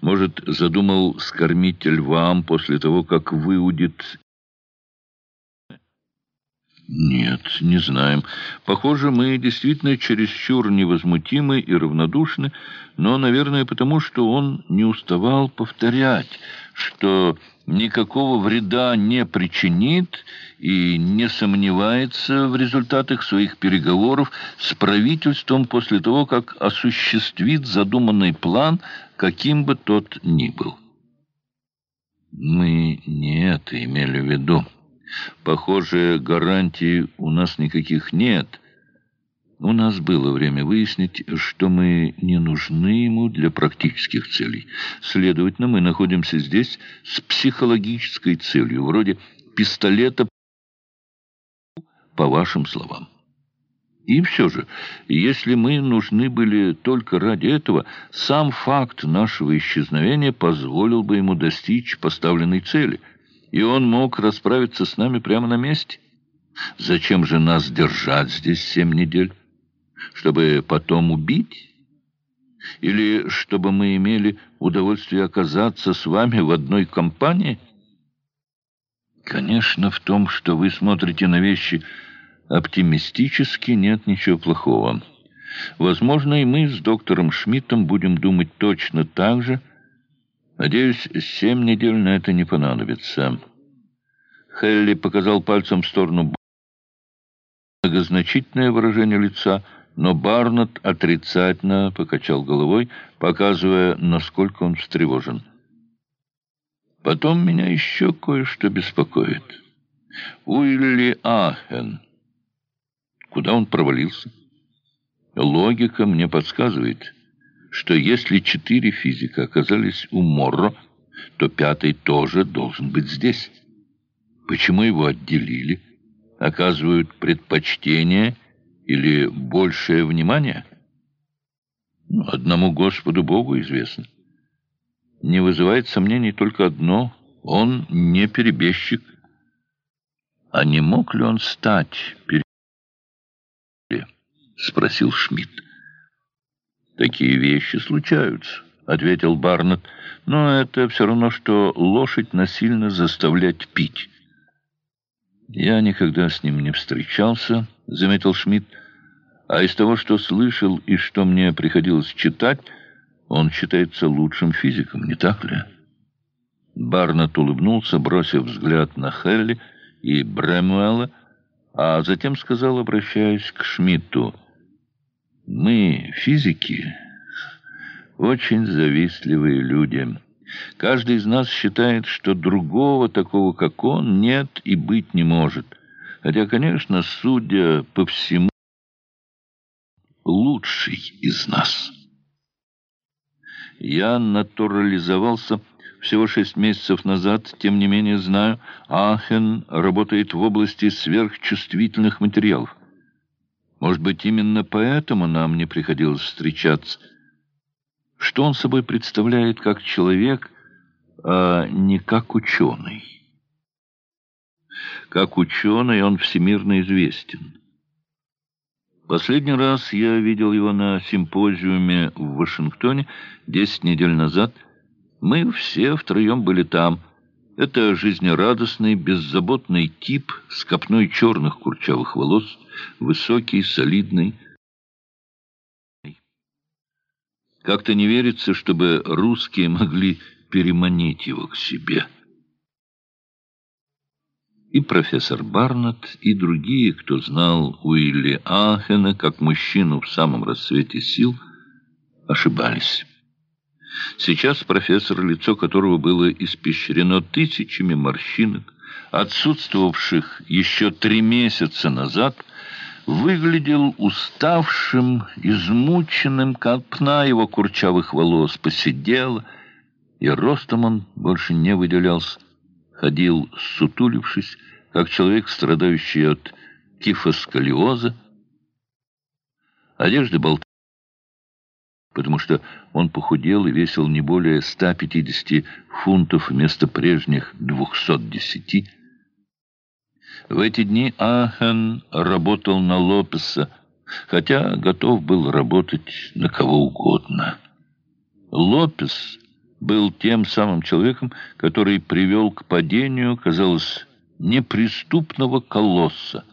Может, задумал скормить львам после того, как выудит нет, не знаем. Похоже, мы действительно чересчур невозмутимы и равнодушны, но, наверное, потому что он не уставал повторять, что никакого вреда не причинит и не сомневается в результатах своих переговоров с правительством после того, как осуществит задуманный план, каким бы тот ни был. Мы не это имели в виду. Похоже, гарантий у нас никаких нет. У нас было время выяснить, что мы не нужны ему для практических целей. Следовательно, мы находимся здесь с психологической целью, вроде пистолета, по вашим словам. И все же, если мы нужны были только ради этого, сам факт нашего исчезновения позволил бы ему достичь поставленной цели – и он мог расправиться с нами прямо на месте. Зачем же нас держать здесь семь недель? Чтобы потом убить? Или чтобы мы имели удовольствие оказаться с вами в одной компании? Конечно, в том, что вы смотрите на вещи оптимистически, нет ничего плохого. Возможно, и мы с доктором Шмидтом будем думать точно так же, Надеюсь, семь недель на это не понадобится. Хелли показал пальцем в сторону многозначительное выражение лица, но Барнетт отрицательно покачал головой, показывая, насколько он встревожен. Потом меня еще кое-что беспокоит. Уилли Ахен. Куда он провалился? Логика мне подсказывает что если четыре физика оказались у Морро, то пятый тоже должен быть здесь. Почему его отделили? Оказывают предпочтение или большее внимание? Ну, одному Господу Богу известно. Не вызывает сомнений только одно — он не перебежчик. А не мог ли он стать перебежчиком? — спросил Шмидт. «Такие вещи случаются», — ответил Барнетт. «Но это все равно, что лошадь насильно заставлять пить». «Я никогда с ним не встречался», — заметил Шмидт. «А из того, что слышал и что мне приходилось читать, он считается лучшим физиком, не так ли?» Барнетт улыбнулся, бросив взгляд на Хелли и Брэмуэлла, а затем сказал, обращаясь к Шмидту, мы, физики, очень завистливые люди. Каждый из нас считает, что другого такого, как он, нет и быть не может. Хотя, конечно, судя по всему, лучший из нас. Я натурализовался всего шесть месяцев назад, тем не менее знаю, Ахен работает в области сверхчувствительных материалов. Может быть, именно поэтому нам не приходилось встречаться. Что он собой представляет как человек, а не как ученый? Как ученый он всемирно известен. Последний раз я видел его на симпозиуме в Вашингтоне десять недель назад. Мы все втроем были там. Это жизнерадостный, беззаботный тип с копной черных курчавых волос, высокий, солидный. Как-то не верится, чтобы русские могли переманить его к себе. И профессор Барнетт, и другие, кто знал Уилли Ахена как мужчину в самом расцвете сил, ошибались. Сейчас профессор, лицо которого было испещрено тысячами морщинок, отсутствовавших еще три месяца назад, выглядел уставшим, измученным, копна его курчавых волос посидела, и ростом он больше не выделялся, ходил сутулившись, как человек, страдающий от кифосколиоза. Одежда болталась, потому что он похудел и весил не более 150 фунтов вместо прежних 210. В эти дни Ахен работал на Лопеса, хотя готов был работать на кого угодно. Лопес был тем самым человеком, который привел к падению, казалось, неприступного колосса,